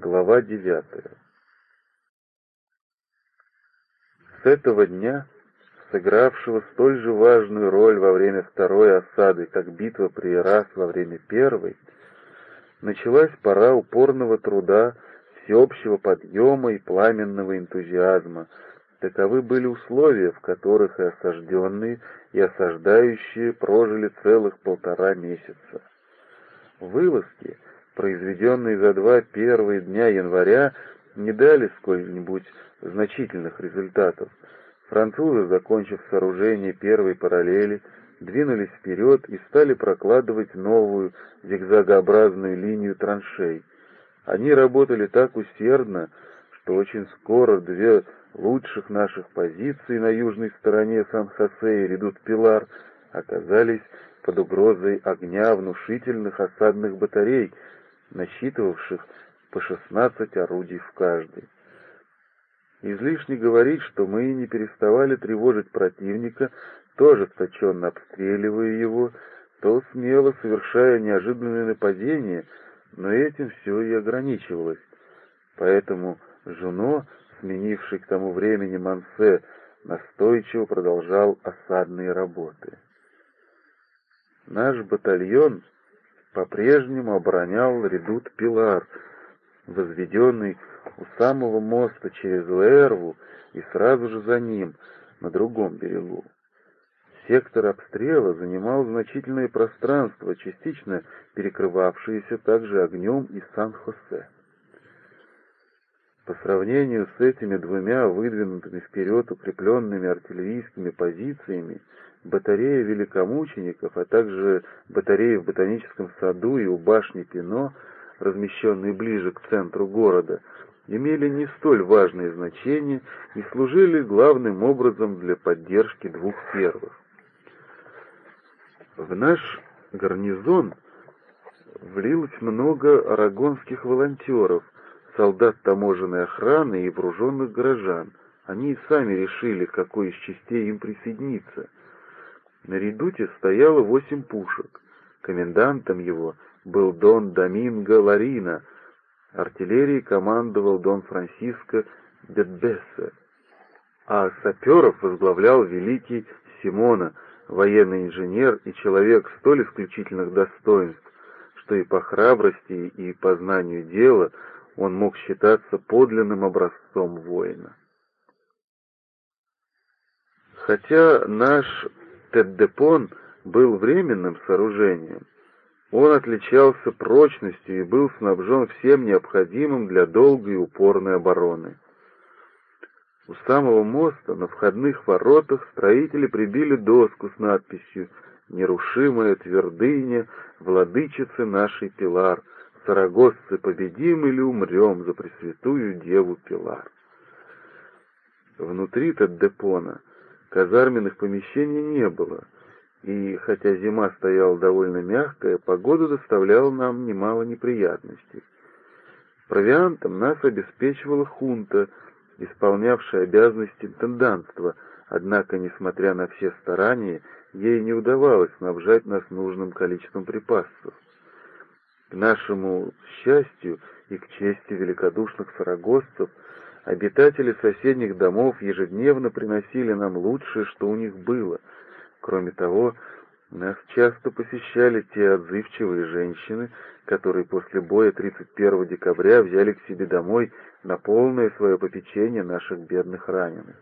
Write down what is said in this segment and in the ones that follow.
Глава девятая. С этого дня, сыгравшего столь же важную роль во время второй осады, как битва при Ирас во время первой, началась пора упорного труда, всеобщего подъема и пламенного энтузиазма. Таковы были условия, в которых и осажденные, и осаждающие прожили целых полтора месяца. Вылазки — произведенные за два первые дня января, не дали сколь-нибудь значительных результатов. Французы, закончив сооружение первой параллели, двинулись вперед и стали прокладывать новую зигзагообразную линию траншей. Они работали так усердно, что очень скоро две лучших наших позиции на южной стороне Сан-Хосе и Редут-Пилар оказались под угрозой огня внушительных осадных батарей, насчитывавших по 16 орудий в каждой. Излишне говорить, что мы не переставали тревожить противника, то ожесточенно обстреливая его, то смело совершая неожиданные нападения, но этим все и ограничивалось. Поэтому Жуно, сменивший к тому времени Мансе, настойчиво продолжал осадные работы. Наш батальон по-прежнему оборонял редут Пилар, возведенный у самого моста через Лерву и сразу же за ним, на другом берегу. Сектор обстрела занимал значительное пространство, частично перекрывавшееся также огнем из Сан-Хосе. По сравнению с этими двумя выдвинутыми вперед укрепленными артиллерийскими позициями, батарея великомучеников, а также батареи в ботаническом саду и у башни Пино, размещенные ближе к центру города, имели не столь важное значение и служили главным образом для поддержки двух первых. В наш гарнизон влилось много арагонских волонтеров, солдат таможенной охраны и вооруженных горожан. Они и сами решили, какой из частей им присоединиться. На редуте стояло восемь пушек. Комендантом его был Дон Доминго Ларина. Артиллерией командовал Дон Франсиско Дедбессе. А саперов возглавлял великий Симона, военный инженер и человек столь исключительных достоинств, что и по храбрости, и по знанию дела он мог считаться подлинным образцом воина. Хотя наш Теддепон был временным сооружением, он отличался прочностью и был снабжен всем необходимым для долгой и упорной обороны. У самого моста на входных воротах строители прибили доску с надписью «Нерушимая твердыня, владычицы нашей Пилар, Сарагосцы победим или умрем за Пресвятую Деву Пилар». Внутри Теддепона казарменных помещений не было, и хотя зима стояла довольно мягкая, погода доставляла нам немало неприятностей. Провиантом нас обеспечивала хунта, исполнявшая обязанности интендантства, однако, несмотря на все старания, ей не удавалось снабжать нас нужным количеством припасов. К нашему счастью и к чести великодушных сарагосцев Обитатели соседних домов ежедневно приносили нам лучшее, что у них было. Кроме того, нас часто посещали те отзывчивые женщины, которые после боя 31 декабря взяли к себе домой на полное свое попечение наших бедных раненых.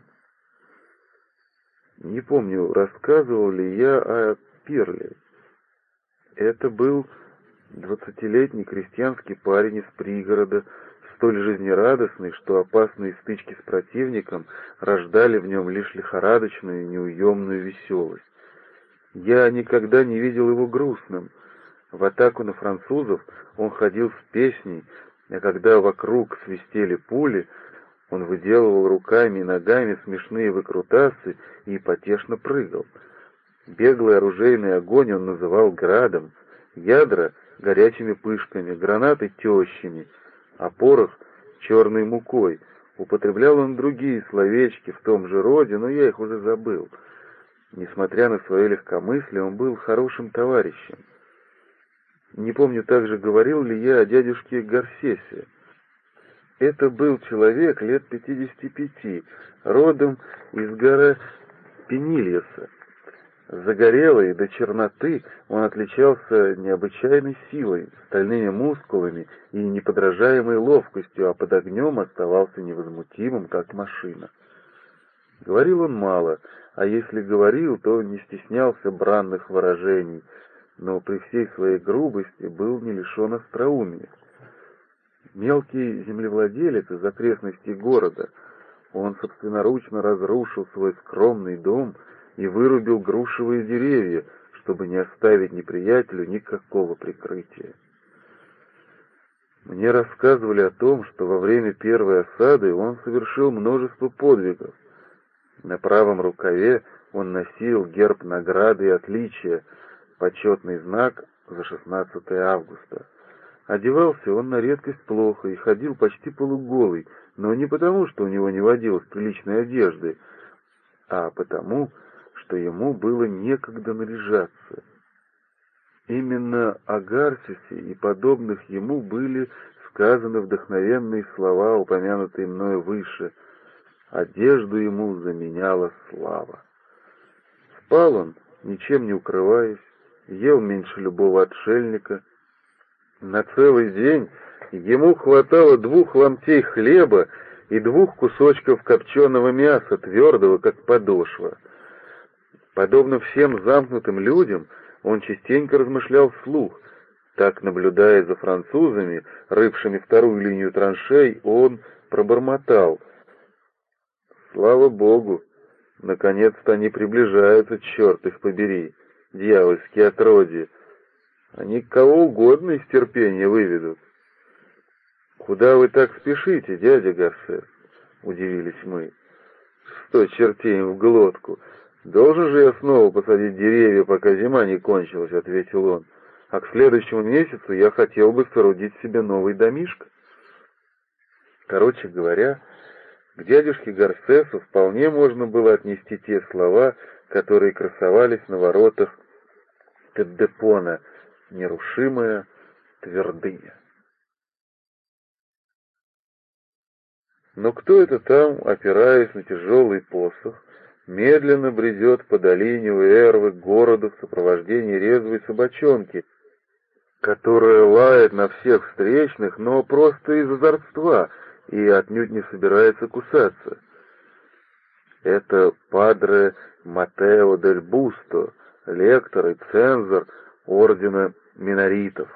Не помню, рассказывал ли я о Пирле. Это был двадцатилетний крестьянский парень из пригорода, столь жизнерадостный, что опасные стычки с противником рождали в нем лишь лихорадочную неуемную веселость. Я никогда не видел его грустным. В атаку на французов он ходил с песней, а когда вокруг свистели пули, он выделывал руками и ногами смешные выкрутасы и потешно прыгал. Беглый оружейный огонь он называл градом, ядра — горячими пышками, гранаты — тещами — а порох — черной мукой. Употреблял он другие словечки в том же роде, но я их уже забыл. Несмотря на свое легкомыслие, он был хорошим товарищем. Не помню также, говорил ли я о дядюшке Гарсесе. Это был человек лет пятидесяти пяти, родом из горы Пенильеса. Загорелый до черноты, он отличался необычайной силой, стальными мускулами и неподражаемой ловкостью, а под огнем оставался невозмутимым, как машина. Говорил он мало, а если говорил, то не стеснялся бранных выражений, но при всей своей грубости был не лишен остроумия. Мелкий землевладелец из окрестностей города, он собственноручно разрушил свой скромный дом — и вырубил грушевые деревья, чтобы не оставить неприятелю никакого прикрытия. Мне рассказывали о том, что во время первой осады он совершил множество подвигов. На правом рукаве он носил герб награды и отличия, почетный знак за 16 августа. Одевался он на редкость плохо и ходил почти полуголый, но не потому, что у него не водилось приличной одежды, а потому, что ему было некогда наряжаться. Именно о Гарсисе и подобных ему были сказаны вдохновенные слова, упомянутые мною выше. Одежду ему заменяла слава. Спал он, ничем не укрываясь, ел меньше любого отшельника. На целый день ему хватало двух ломтей хлеба и двух кусочков копченого мяса, твердого, как подошва — Подобно всем замкнутым людям, он частенько размышлял вслух. Так, наблюдая за французами, рывшими вторую линию траншей, он пробормотал. «Слава Богу! Наконец-то они приближаются, черт их побери, дьявольские отродья! Они кого угодно из терпения выведут!» «Куда вы так спешите, дядя Гарсес?» — удивились мы. «Сто чертей в глотку!» «Должен же я снова посадить деревья, пока зима не кончилась», — ответил он. «А к следующему месяцу я хотел бы соорудить себе новый домишко». Короче говоря, к дядюшке Гарсесу вполне можно было отнести те слова, которые красовались на воротах Теддепона «Нерушимая твердыня». Но кто это там, опираясь на тяжелый посох, медленно бредет по долине Уэрвы к городу в сопровождении резвой собачонки, которая лает на всех встречных, но просто из озорства и отнюдь не собирается кусаться. Это падре Матео дель Бусто, лектор и цензор ордена миноритов,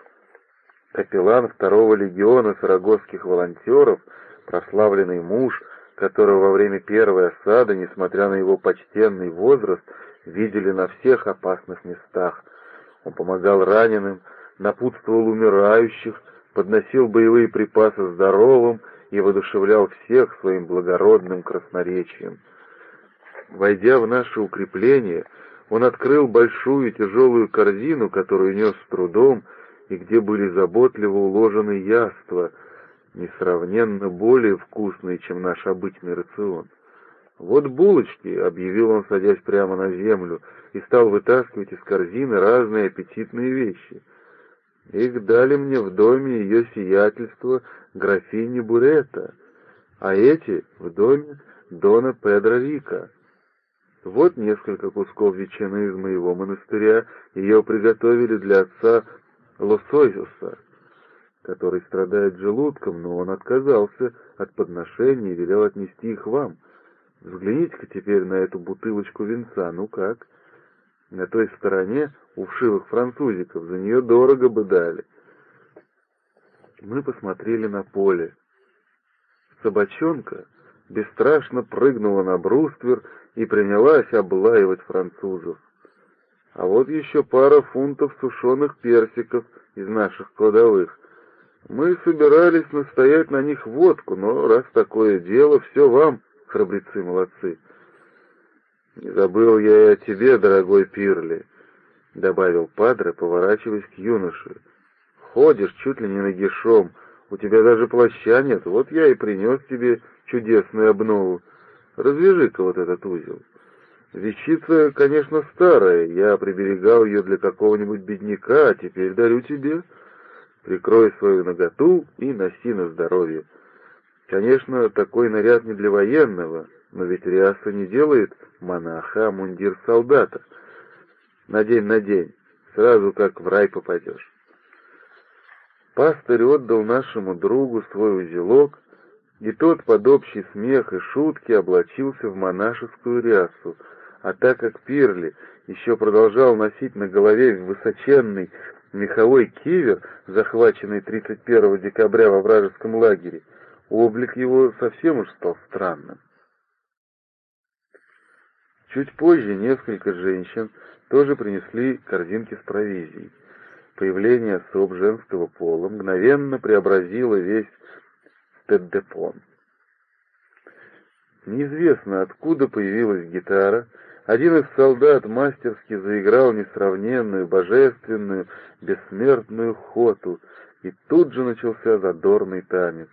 капеллан второго легиона сарагосских волонтеров, прославленный муж — которого во время первой осады, несмотря на его почтенный возраст, видели на всех опасных местах. Он помогал раненым, напутствовал умирающих, подносил боевые припасы здоровым и воодушевлял всех своим благородным красноречием. Войдя в наше укрепление, он открыл большую тяжелую корзину, которую нес с трудом, и где были заботливо уложены яства — несравненно более вкусные, чем наш обычный рацион. «Вот булочки», — объявил он, садясь прямо на землю, и стал вытаскивать из корзины разные аппетитные вещи. Их дали мне в доме ее сиятельства графини Бурета, а эти — в доме Дона Педро Рика. Вот несколько кусков ветчины из моего монастыря, ее приготовили для отца Лосойзуса который страдает желудком, но он отказался от подношений и велел отнести их вам. Взгляните-ка теперь на эту бутылочку венца, ну как? На той стороне у вшивых французиков за нее дорого бы дали. Мы посмотрели на поле. Собачонка бесстрашно прыгнула на бруствер и принялась облаивать французов. А вот еще пара фунтов сушеных персиков из наших кладовых. Мы собирались настоять на них водку, но раз такое дело, все вам, храбрецы молодцы. Не забыл я и о тебе, дорогой Пирли, — добавил Падре, поворачиваясь к юноше. Ходишь чуть ли не нагишом, у тебя даже плаща нет, вот я и принес тебе чудесную обнову. Развяжи-ка вот этот узел. Вещица, конечно, старая, я приберегал ее для какого-нибудь бедняка, а теперь дарю тебе. Прикрой свою наготу и носи на здоровье. Конечно, такой наряд не для военного, но ведь ряса не делает монаха, а мундир солдата. Надень, надень, сразу как в рай попадешь. Пастырь отдал нашему другу свой узелок, и тот под общий смех и шутки облачился в монашескую рясу, а так как Пирли еще продолжал носить на голове высоченный меховой кивер, захваченный 31 декабря во вражеском лагере, облик его совсем уж стал странным. Чуть позже несколько женщин тоже принесли корзинки с провизией. Появление особ женского пола мгновенно преобразило весь Теддепон. Неизвестно, откуда появилась гитара, один из солдат мастерски заиграл несравненную, божественную, бессмертную хоту, и тут же начался задорный танец.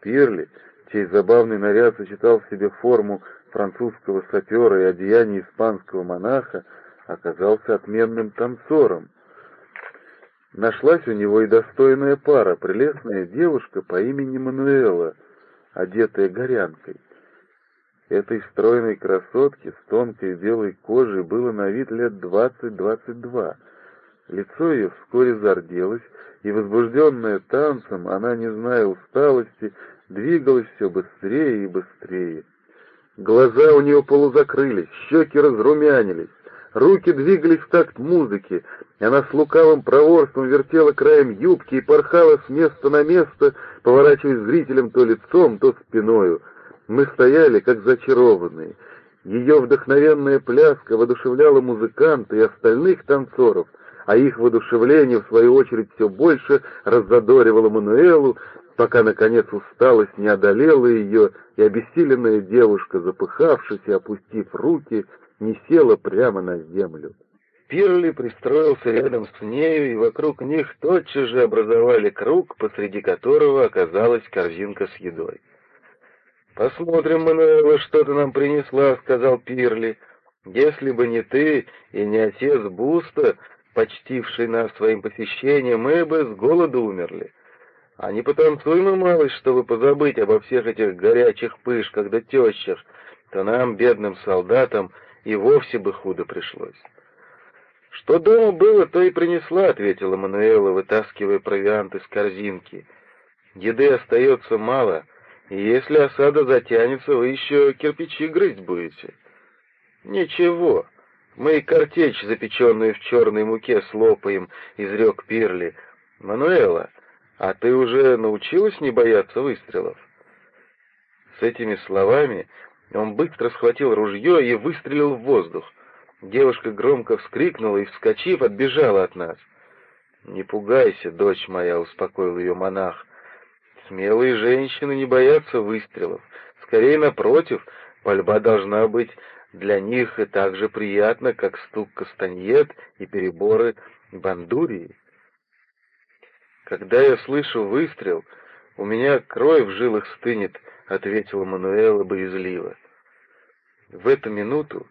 Пирли, чей забавный наряд сочетал в себе форму французского сапера и одеяние испанского монаха, оказался отменным танцором. Нашлась у него и достойная пара, прелестная девушка по имени Мануэла, одетая горянкой. Этой стройной красотке с тонкой белой кожей было на вид лет двадцать-двадцать два. Лицо ее вскоре зарделось, и, возбужденная танцем, она, не зная усталости, двигалась все быстрее и быстрее. Глаза у нее полузакрылись, щеки разрумянились, руки двигались в такт музыки, она с лукавым проворством вертела краем юбки и порхала с места на место, поворачиваясь зрителям то лицом, то спиною. Мы стояли, как зачарованные. Ее вдохновенная пляска воодушевляла музыканта и остальных танцоров, а их воодушевление, в свою очередь, все больше раззадоривало Мануэлу, пока, наконец, усталость не одолела ее, и обессиленная девушка, запыхавшись и опустив руки, не села прямо на землю. Пирли пристроился рядом с нею, и вокруг них тотчас же образовали круг, посреди которого оказалась корзинка с едой. «Посмотрим, Мануэла, что ты нам принесла», — сказал Пирли. «Если бы не ты и не отец Буста, почтивший нас своим посещением, мы бы с голоду умерли. А не потанцуем мы, малость, чтобы позабыть обо всех этих горячих пышках да тещах, то нам, бедным солдатам, и вовсе бы худо пришлось». «Что дома было, то и принесла», — ответила Мануэла, вытаскивая провиант из корзинки. «Еды остается мало, если осада затянется, вы еще кирпичи грызть будете. Ничего, мы и картечь, запеченную в черной муке, слопаем, изрек Пирли. Мануэла, а ты уже научилась не бояться выстрелов? С этими словами он быстро схватил ружье и выстрелил в воздух. Девушка громко вскрикнула и, вскочив, отбежала от нас. «Не пугайся, дочь моя», — успокоил ее монах. Смелые женщины не боятся выстрелов. Скорее, напротив, пальба должна быть для них и так же приятна, как стук кастаньет и переборы бандурии. «Когда я слышу выстрел, у меня кровь в жилах стынет», — ответила Мануэла боязливо. В эту минуту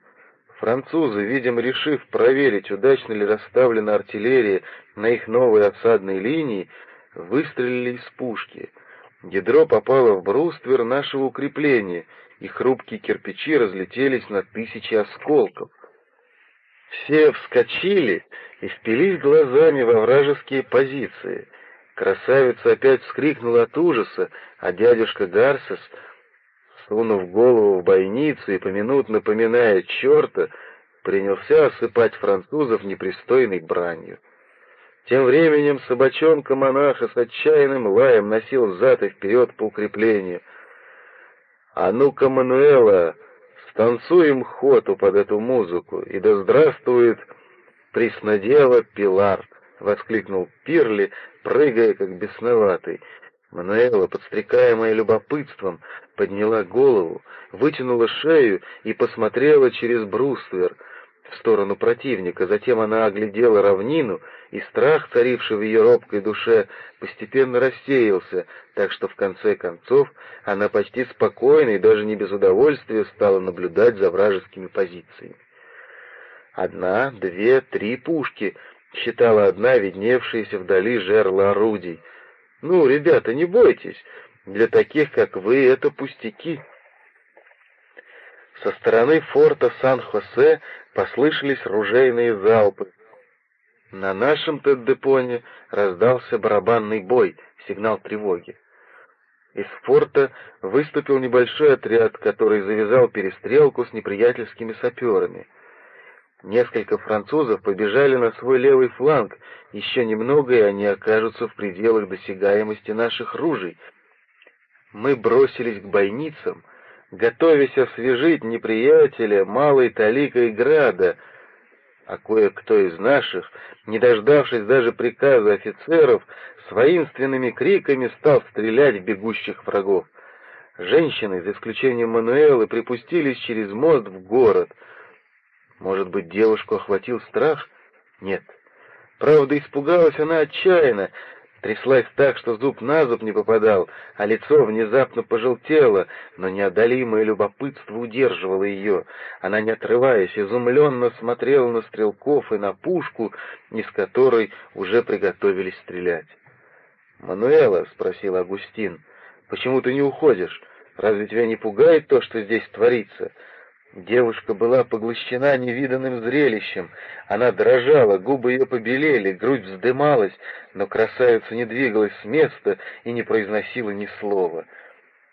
французы, видимо, решив проверить, удачно ли расставлена артиллерия на их новой осадной линии, выстрелили из пушки — Ядро попало в бруствер нашего укрепления, и хрупкие кирпичи разлетелись на тысячи осколков. Все вскочили и впились глазами во вражеские позиции. Красавица опять вскрикнула от ужаса, а дядюшка Гарсес, сунув голову в бойницу и поминутно поминая черта, принялся осыпать французов непристойной бранью. Тем временем собачонка-монаха с отчаянным лаем носил взад и вперед по укреплению. «А ну-ка, Мануэла, станцуем хоту под эту музыку, и да здравствует преснодела Пилар!» — воскликнул Пирли, прыгая как бесноватый. Мануэла, подстрекаемая любопытством, подняла голову, вытянула шею и посмотрела через бруствер — в сторону противника, затем она оглядела равнину, и страх, царивший в ее робкой душе, постепенно рассеялся, так что в конце концов она почти спокойно и даже не без удовольствия стала наблюдать за вражескими позициями. Одна, две, три пушки, считала одна видневшаяся вдали жерла орудий. «Ну, ребята, не бойтесь, Для таких, как вы, это пустяки. Со стороны форта Сан-Хосе послышались ружейные залпы. На нашем Теддепоне раздался барабанный бой, сигнал тревоги. Из форта выступил небольшой отряд, который завязал перестрелку с неприятельскими саперами. Несколько французов побежали на свой левый фланг, еще немного, и они окажутся в пределах досягаемости наших ружей. Мы бросились к бойницам, готовясь освежить неприятеля малой таликой града, а кое-кто из наших, не дождавшись даже приказа офицеров, с воинственными криками стал стрелять в бегущих врагов. Женщины, за исключением Мануэлы, припустились через мост в город. Может быть, девушку охватил страх? Нет. Правда, испугалась она отчаянно, Тряслась так, что зуб на зуб не попадал, а лицо внезапно пожелтело, но неодолимое любопытство удерживало ее. Она, не отрываясь, изумленно смотрела на стрелков и на пушку, из которой уже приготовились стрелять. «Мануэла», — спросил Агустин, — «почему ты не уходишь? Разве тебя не пугает то, что здесь творится?» Девушка была поглощена невиданным зрелищем. Она дрожала, губы ее побелели, грудь вздымалась, но красавица не двигалась с места и не произносила ни слова.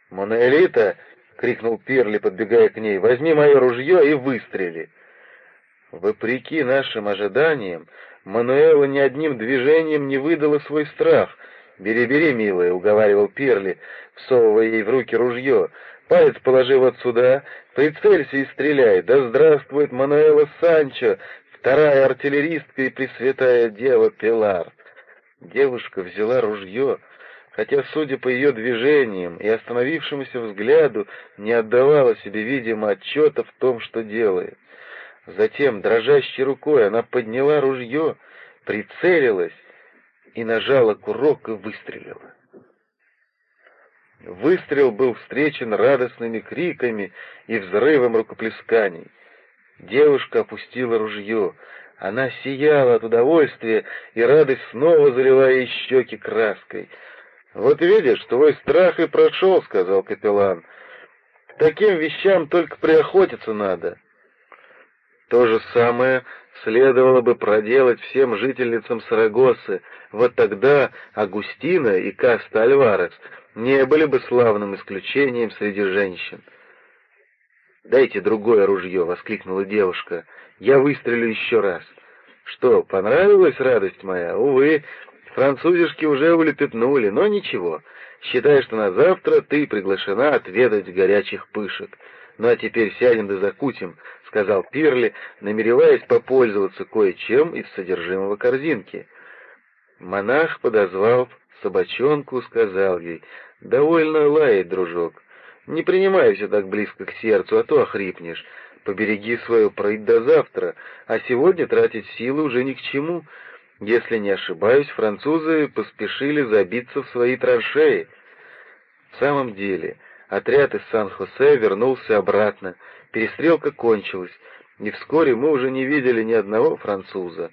«Монолита!» — крикнул Перли, подбегая к ней. «Возьми мое ружье и выстрели!» Вопреки нашим ожиданиям, Мануэла ни одним движением не выдала свой страх. «Бери, бери, милая», — уговаривал Перли, всовывая ей в руки ружье. Палец положи вот сюда, прицелься и стреляй. Да здравствует Мануэла Санчо, вторая артиллеристка и пресвятая дева Пилар. Девушка взяла ружье, хотя, судя по ее движениям и остановившемуся взгляду, не отдавала себе, видимо, отчета в том, что делает. Затем, дрожащей рукой, она подняла ружье, прицелилась и нажала курок и выстрелила. Выстрел был встречен радостными криками и взрывом рукоплесканий. Девушка опустила ружье. Она сияла от удовольствия, и радость снова залила ей щеки краской. «Вот видишь, твой страх и прошел», — сказал капеллан. «К таким вещам только приохотиться надо». То же самое следовало бы проделать всем жительницам Сарагосы. Вот тогда Агустина и Каста Альварес не были бы славным исключением среди женщин. «Дайте другое ружье!» — воскликнула девушка. «Я выстрелю еще раз». «Что, понравилась радость моя? Увы, французишки уже улепетнули, но ничего. Считай, что на завтра ты приглашена отведать горячих пышек. Ну а теперь сядем да закутим», — сказал Пирли, намереваясь попользоваться кое-чем из содержимого корзинки. Монах подозвал собачонку, сказал ей, «Довольно лает, дружок. Не принимай все так близко к сердцу, а то охрипнешь. Побереги свою прыть до завтра, а сегодня тратить силы уже ни к чему. Если не ошибаюсь, французы поспешили забиться в свои траншеи». В самом деле, отряд из Сан-Хосе вернулся обратно, перестрелка кончилась, и вскоре мы уже не видели ни одного француза.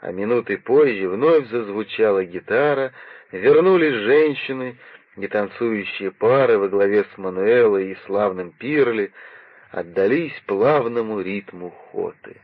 А минуты позже вновь зазвучала гитара, вернулись женщины, и танцующие пары во главе с Мануэлой и славным Пирли отдались плавному ритму хоты.